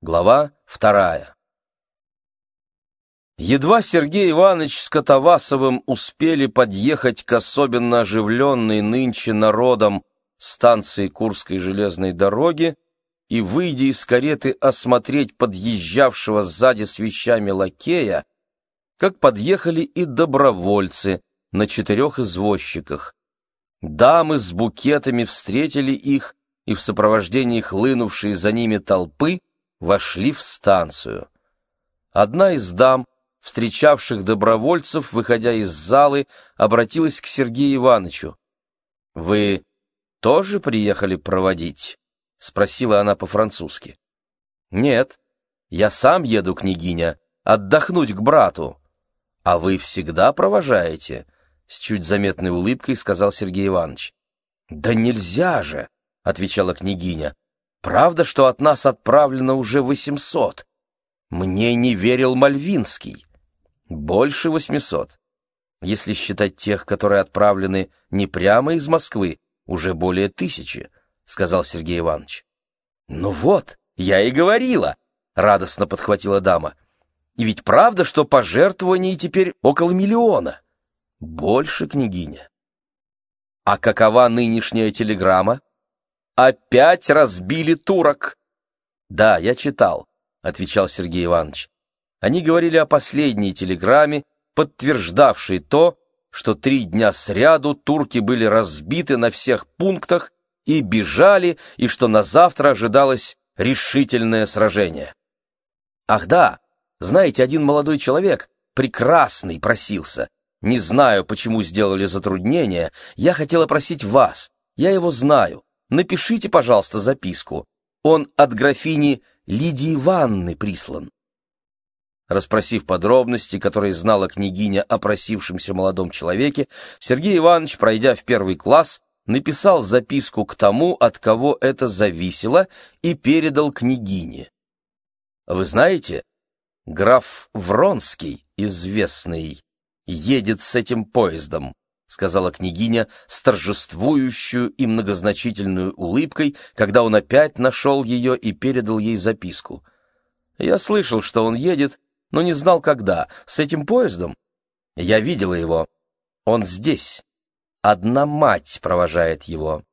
Глава вторая. Едва Сергей Иванович с Катавасовым успели подъехать к особенно оживленной нынче народом станции Курской железной дороги и, выйдя из кареты, осмотреть подъезжавшего сзади с вещами лакея, как подъехали и добровольцы на четырех извозчиках. Дамы с букетами встретили их, и в сопровождении хлынувшей за ними толпы вошли в станцию. Одна из дам, встречавших добровольцев, выходя из залы, обратилась к Сергею Ивановичу. «Вы тоже приехали проводить?» — спросила она по-французски. «Нет, я сам еду, княгиня, отдохнуть к брату». «А вы всегда провожаете?» — с чуть заметной улыбкой сказал Сергей Иванович. «Да нельзя же!» — отвечала княгиня. Правда, что от нас отправлено уже восемьсот? Мне не верил Мальвинский. Больше восьмисот. Если считать тех, которые отправлены не прямо из Москвы, уже более тысячи, — сказал Сергей Иванович. — Ну вот, я и говорила, — радостно подхватила дама. И ведь правда, что пожертвований теперь около миллиона? Больше, княгиня. А какова нынешняя телеграмма? Опять разбили турок. Да, я читал, отвечал Сергей Иванович. Они говорили о последней телеграмме, подтверждавшей то, что три дня сряду турки были разбиты на всех пунктах и бежали, и что на завтра ожидалось решительное сражение. Ах да, знаете, один молодой человек, прекрасный, просился. Не знаю, почему сделали затруднение, я хотела просить вас, я его знаю напишите, пожалуйста, записку. Он от графини Лидии Ивановны прислан. Распросив подробности, которые знала княгиня о просившемся молодом человеке, Сергей Иванович, пройдя в первый класс, написал записку к тому, от кого это зависело, и передал княгине. Вы знаете, граф Вронский, известный, едет с этим поездом. — сказала княгиня с торжествующую и многозначительную улыбкой, когда он опять нашел ее и передал ей записку. «Я слышал, что он едет, но не знал, когда. С этим поездом? Я видела его. Он здесь. Одна мать провожает его.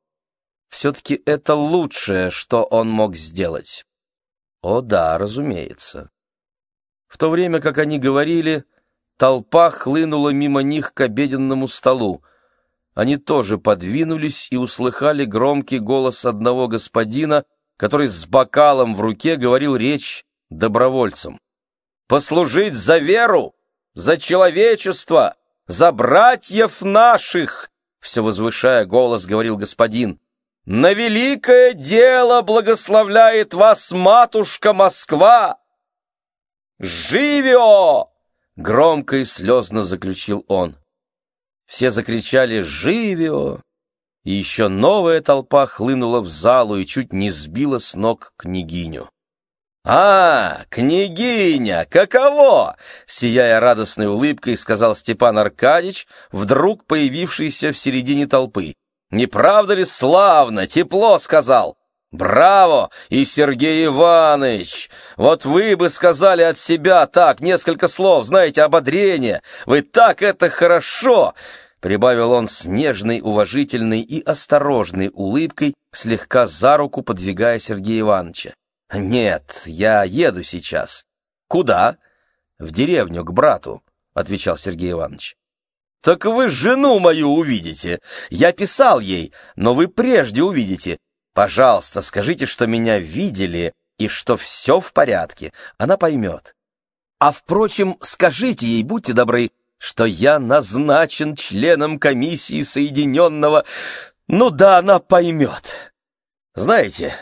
Все-таки это лучшее, что он мог сделать». «О да, разумеется». В то время, как они говорили... Толпа хлынула мимо них к обеденному столу. Они тоже подвинулись и услыхали громкий голос одного господина, который с бокалом в руке говорил речь добровольцам. «Послужить за веру, за человечество, за братьев наших!» Все возвышая голос, говорил господин. «На великое дело благословляет вас матушка Москва! Живио!» Громко и слезно заключил он. Все закричали «Живио!» И еще новая толпа хлынула в залу и чуть не сбила с ног княгиню. «А, княгиня, каково?» Сияя радостной улыбкой, сказал Степан Аркадьич, вдруг появившийся в середине толпы. «Не правда ли славно, тепло?» — сказал. «Браво! И Сергей Иванович! Вот вы бы сказали от себя так, несколько слов, знаете, ободрение. Вы так это хорошо!» Прибавил он с нежной, уважительной и осторожной улыбкой, слегка за руку подвигая Сергея Ивановича. «Нет, я еду сейчас». «Куда?» «В деревню, к брату», — отвечал Сергей Иванович. «Так вы жену мою увидите. Я писал ей, но вы прежде увидите. Пожалуйста, скажите, что меня видели и что все в порядке. Она поймет. А, впрочем, скажите ей, будьте добры, что я назначен членом комиссии Соединенного... Ну да, она поймет. Знаете,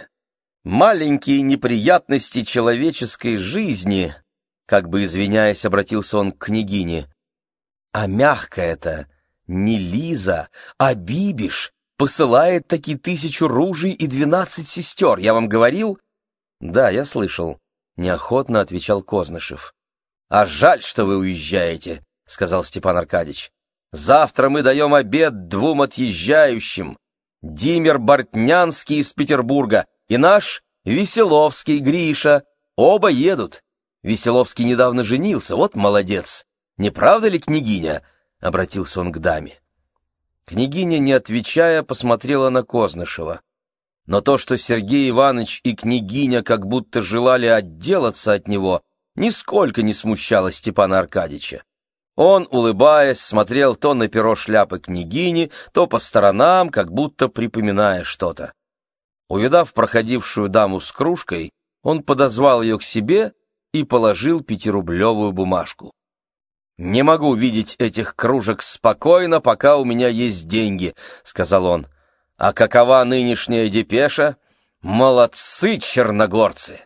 маленькие неприятности человеческой жизни, как бы извиняясь, обратился он к княгине, а мягкое-то не Лиза, а Бибиш, посылает таки тысячу ружей и двенадцать сестер. Я вам говорил?» «Да, я слышал», — неохотно отвечал Кознышев. «А жаль, что вы уезжаете», — сказал Степан Аркадьевич. «Завтра мы даем обед двум отъезжающим. Димер Бортнянский из Петербурга и наш Веселовский Гриша. Оба едут. Веселовский недавно женился, вот молодец. Не правда ли, княгиня?» — обратился он к даме. Княгиня, не отвечая, посмотрела на Кознышева. Но то, что Сергей Иванович и княгиня как будто желали отделаться от него, нисколько не смущало Степана Аркадьича. Он, улыбаясь, смотрел то на перо шляпы княгини, то по сторонам, как будто припоминая что-то. Увидав проходившую даму с кружкой, он подозвал ее к себе и положил пятирублевую бумажку. «Не могу видеть этих кружек спокойно, пока у меня есть деньги», — сказал он. «А какова нынешняя депеша? Молодцы, черногорцы!»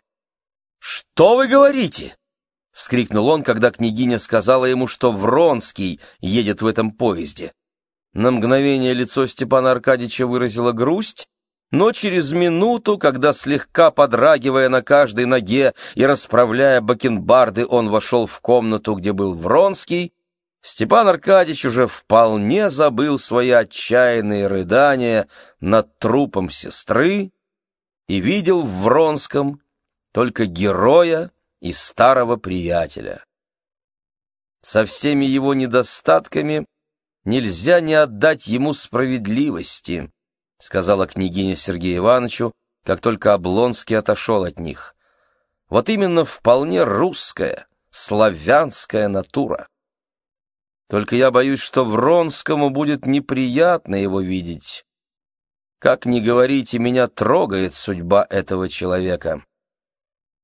«Что вы говорите?» — вскрикнул он, когда княгиня сказала ему, что Вронский едет в этом поезде. На мгновение лицо Степана Аркадьевича выразило грусть, но через минуту, когда слегка подрагивая на каждой ноге и расправляя бакенбарды, он вошел в комнату, где был Вронский, Степан Аркадьевич уже вполне забыл свои отчаянные рыдания над трупом сестры и видел в Вронском только героя и старого приятеля. Со всеми его недостатками нельзя не отдать ему справедливости, — сказала княгиня Сергею Ивановичу, как только Облонский отошел от них. «Вот именно вполне русская, славянская натура. Только я боюсь, что Вронскому будет неприятно его видеть. Как ни говорите, меня трогает судьба этого человека.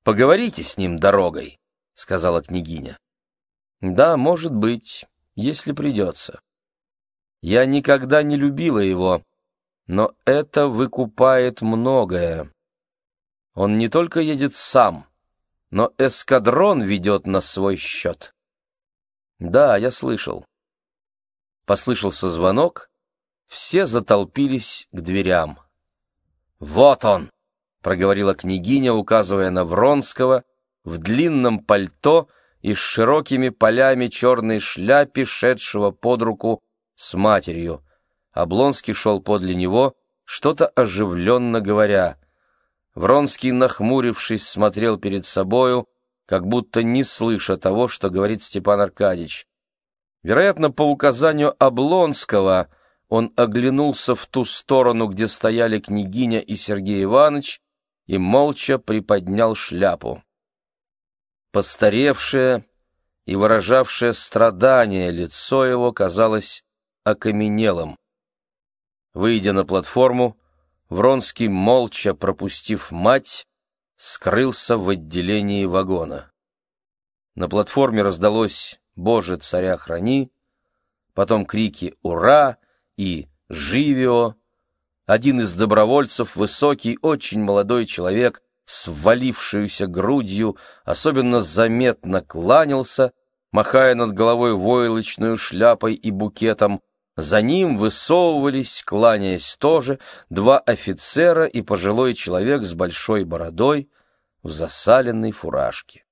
Поговорите с ним дорогой», — сказала княгиня. «Да, может быть, если придется. Я никогда не любила его» Но это выкупает многое. Он не только едет сам, но эскадрон ведет на свой счет. Да, я слышал. Послышался звонок, все затолпились к дверям. «Вот он!» — проговорила княгиня, указывая на Вронского, в длинном пальто и с широкими полями черной шляпе, шедшего под руку с матерью. Облонский шел подле него, что-то оживленно говоря. Вронский, нахмурившись, смотрел перед собою, как будто не слыша того, что говорит Степан Аркадьевич. Вероятно, по указанию Облонского он оглянулся в ту сторону, где стояли княгиня и Сергей Иванович, и молча приподнял шляпу. Постаревшее и выражавшее страдание лицо его казалось окаменелым. Выйдя на платформу, Вронский, молча пропустив мать, скрылся в отделении вагона. На платформе раздалось «Боже, царя храни», потом крики «Ура!» и «Живио!». Один из добровольцев, высокий, очень молодой человек, с ввалившуюся грудью, особенно заметно кланялся, махая над головой войлочную шляпой и букетом, за ним высовывались, кланяясь тоже, два офицера и пожилой человек с большой бородой в засаленной фуражке.